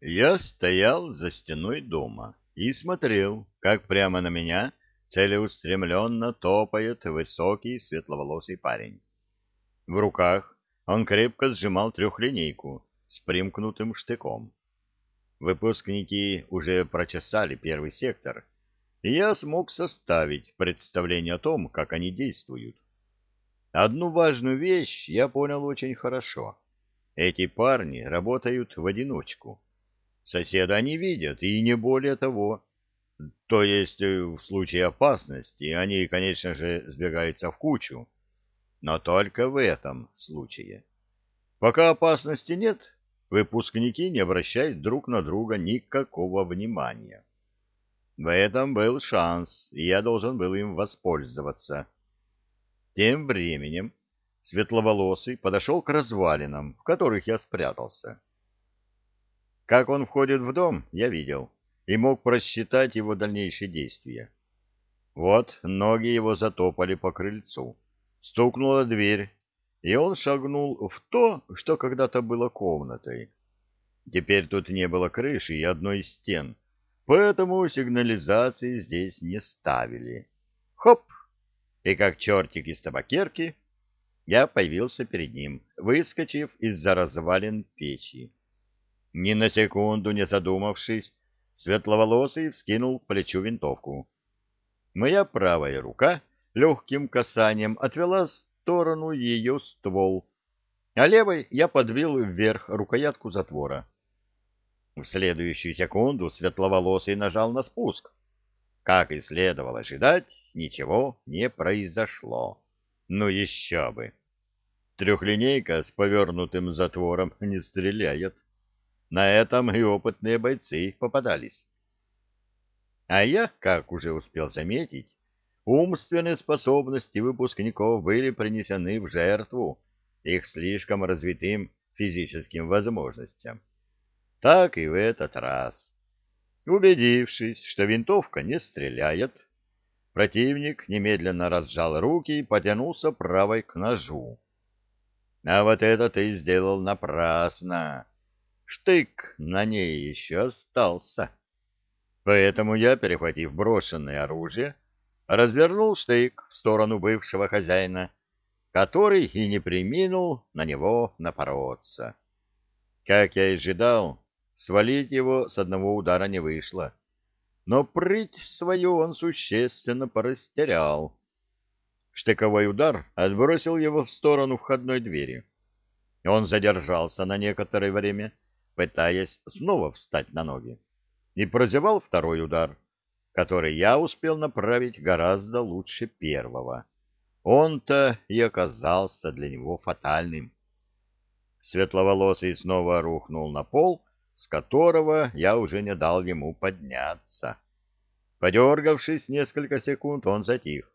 Я стоял за стеной дома и смотрел, как прямо на меня целеустремленно топает высокий светловолосый парень. В руках он крепко сжимал трехлинейку с примкнутым штыком. Выпускники уже прочесали первый сектор, и я смог составить представление о том, как они действуют. Одну важную вещь я понял очень хорошо. Эти парни работают в одиночку. Соседа они видят, и не более того. То есть, э, в случае опасности, они, конечно же, сбегаются в кучу. Но только в этом случае. Пока опасности нет, выпускники не обращают друг на друга никакого внимания. В этом был шанс, и я должен был им воспользоваться. Тем временем светловолосый подошел к развалинам, в которых я спрятался. Как он входит в дом, я видел, и мог просчитать его дальнейшие действия. Вот ноги его затопали по крыльцу. Стукнула дверь, и он шагнул в то, что когда-то было комнатой. Теперь тут не было крыши и одной из стен, поэтому сигнализации здесь не ставили. Хоп! И как чертик из табакерки я появился перед ним, выскочив из-за развалин печи. Ни на секунду не задумавшись, светловолосый вскинул к плечу винтовку. Моя правая рука легким касанием отвела в сторону ее ствол, а левой я подвил вверх рукоятку затвора. В следующую секунду светловолосый нажал на спуск. Как и следовало ожидать, ничего не произошло. Ну еще бы! Трехлинейка с повернутым затвором не стреляет. На этом и опытные бойцы попадались. А я, как уже успел заметить, умственные способности выпускников были принесены в жертву их слишком развитым физическим возможностям. Так и в этот раз. Убедившись, что винтовка не стреляет, противник немедленно разжал руки и потянулся правой к ножу. А вот это ты сделал напрасно штык на ней еще остался. Поэтому я, перехватив брошенное оружие, развернул штык в сторону бывшего хозяина, который и не приминул на него напороться. Как я и ожидал, свалить его с одного удара не вышло. Но прыть свою он существенно порастерял. Штыковой удар отбросил его в сторону входной двери. Он задержался на некоторое время, пытаясь снова встать на ноги, и прозевал второй удар, который я успел направить гораздо лучше первого. Он-то и оказался для него фатальным. Светловолосый снова рухнул на пол, с которого я уже не дал ему подняться. Подергавшись несколько секунд, он затих.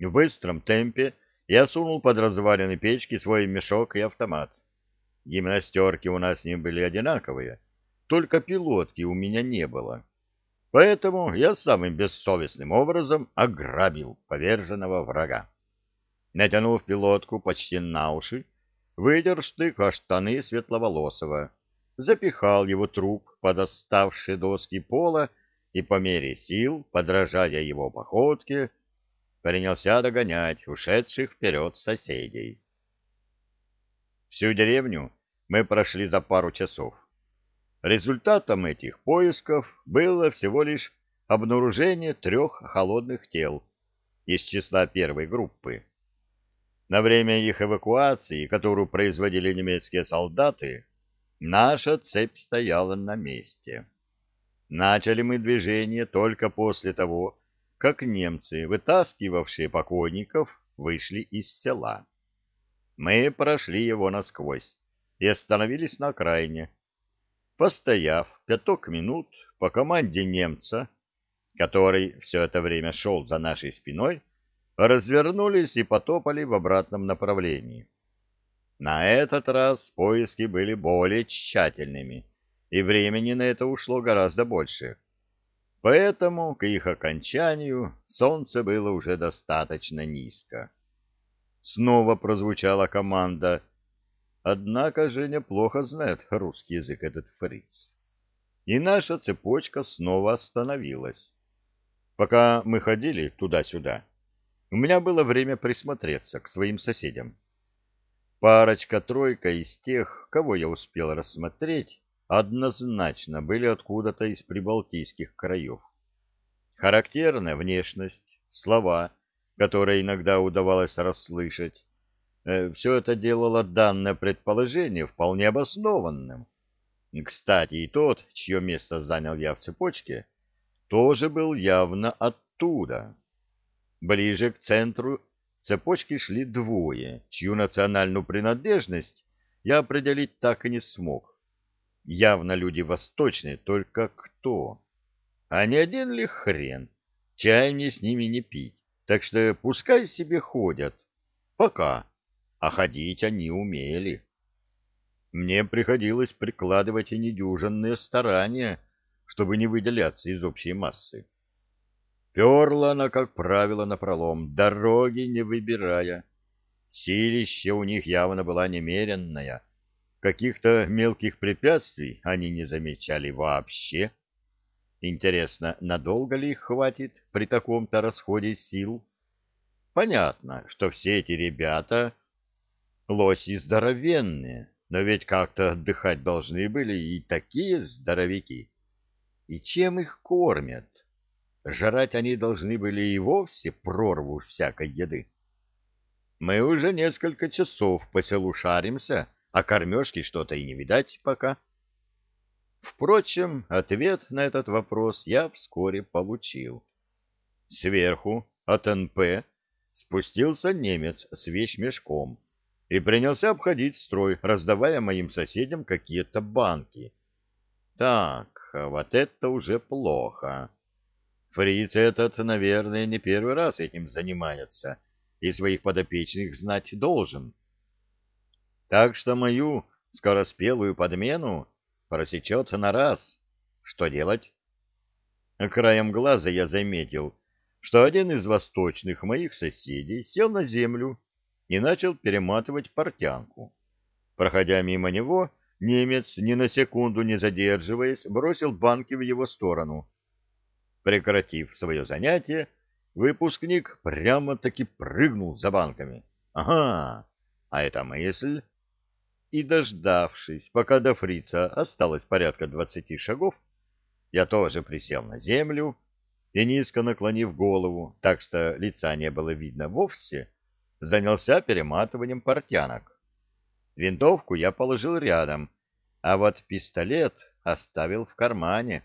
В быстром темпе я сунул под развалины печки свой мешок и автомат. Гимнастерки у нас с ним были одинаковые, только пилотки у меня не было. Поэтому я самым бессовестным образом ограбил поверженного врага. Натянув пилотку почти на уши, вытер штык о штаны Светловолосого, запихал его труп под оставшие доски пола и по мере сил, подражая его походке, принялся догонять ушедших вперед соседей. Всю деревню мы прошли за пару часов. Результатом этих поисков было всего лишь обнаружение трех холодных тел из числа первой группы. На время их эвакуации, которую производили немецкие солдаты, наша цепь стояла на месте. Начали мы движение только после того, как немцы, вытаскивавшие покойников, вышли из села. Мы прошли его насквозь и остановились на окраине. Постояв пяток минут по команде немца, который все это время шел за нашей спиной, развернулись и потопали в обратном направлении. На этот раз поиски были более тщательными, и времени на это ушло гораздо больше. Поэтому к их окончанию солнце было уже достаточно низко. Снова прозвучала команда. Однако же неплохо знает русский язык этот фриц. и наша цепочка снова остановилась. Пока мы ходили туда-сюда, у меня было время присмотреться к своим соседям. Парочка-тройка из тех, кого я успел рассмотреть, однозначно были откуда-то из прибалтийских краев. Характерная внешность, слова, которые иногда удавалось расслышать, все это делало данное предположение вполне обоснованным. Кстати, и тот, чье место занял я в цепочке, тоже был явно оттуда. Ближе к центру цепочки шли двое, чью национальную принадлежность я определить так и не смог. Явно люди восточные, только кто? А не один ли хрен? Чай мне с ними не пить, так что пускай себе ходят. Пока. А ходить они умели. Мне приходилось прикладывать и недюжинные старания, чтобы не выделяться из общей массы. Перла она, как правило, напролом, дороги не выбирая. Силище у них явно была немеренная. Каких-то мелких препятствий они не замечали вообще. Интересно, надолго ли их хватит при таком-то расходе сил? Понятно, что все эти ребята лоси здоровенные, но ведь как-то отдыхать должны были и такие здоровяки. И чем их кормят? Жрать они должны были и вовсе прорву всякой еды. Мы уже несколько часов по селу шаримся, а кормежки что-то и не видать пока. Впрочем, ответ на этот вопрос я вскоре получил. Сверху, от НП, спустился немец с вещмешком и принялся обходить строй, раздавая моим соседям какие-то банки. Так, вот это уже плохо. Фриц этот, наверное, не первый раз этим занимается и своих подопечных знать должен. Так что мою скороспелую подмену просечет на раз. Что делать? Краем глаза я заметил, что один из восточных моих соседей сел на землю и начал перематывать портянку. Проходя мимо него, немец, ни на секунду не задерживаясь, бросил банки в его сторону — Прекратив свое занятие, выпускник прямо-таки прыгнул за банками. Ага, а это мысль. И дождавшись, пока до фрица осталось порядка двадцати шагов, я тоже присел на землю и, низко наклонив голову, так что лица не было видно вовсе, занялся перематыванием портянок. Винтовку я положил рядом, а вот пистолет оставил в кармане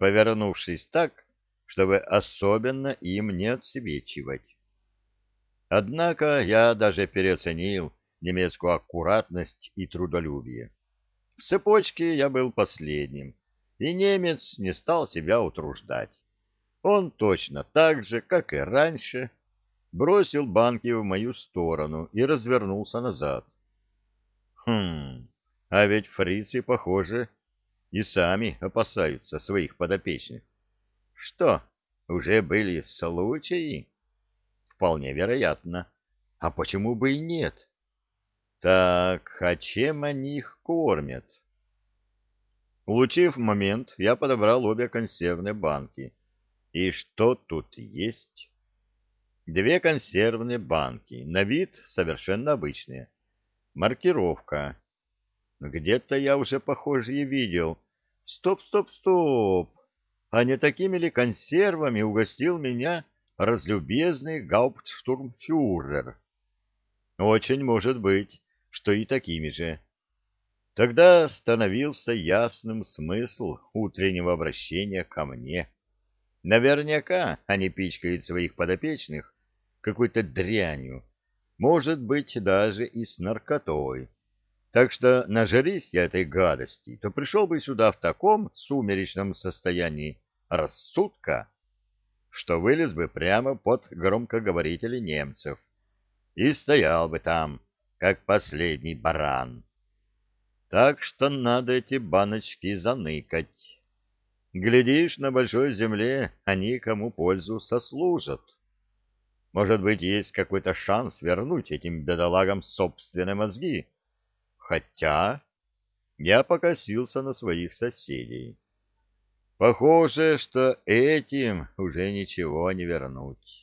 повернувшись так, чтобы особенно им не отсвечивать. Однако я даже переоценил немецкую аккуратность и трудолюбие. В цепочке я был последним, и немец не стал себя утруждать. Он точно так же, как и раньше, бросил банки в мою сторону и развернулся назад. Хм, а ведь фрицы, похоже, и сами опасаются своих подопечных. Что, уже были случаи? Вполне вероятно. А почему бы и нет? Так, а чем они их кормят? Улучив момент, я подобрал обе консервные банки. И что тут есть? Две консервные банки, на вид совершенно обычные. Маркировка где-то я уже похожие видел. Стоп, стоп, стоп. А не такими ли консервами угостил меня разлюбезный гауптштурмфюрер? Очень может быть, что и такими же. Тогда становился ясным смысл утреннего обращения ко мне. Наверняка они пичкают своих подопечных какой-то дрянью, может быть, даже и с наркотой. Так что нажрись я этой гадости, то пришел бы сюда в таком сумеречном состоянии рассудка, что вылез бы прямо под громкоговорители немцев и стоял бы там, как последний баран. Так что надо эти баночки заныкать. Глядишь, на большой земле они кому пользу сослужат. Может быть, есть какой-то шанс вернуть этим бедолагам собственные мозги, Хотя я покосился на своих соседей. Похоже, что этим уже ничего не вернуть.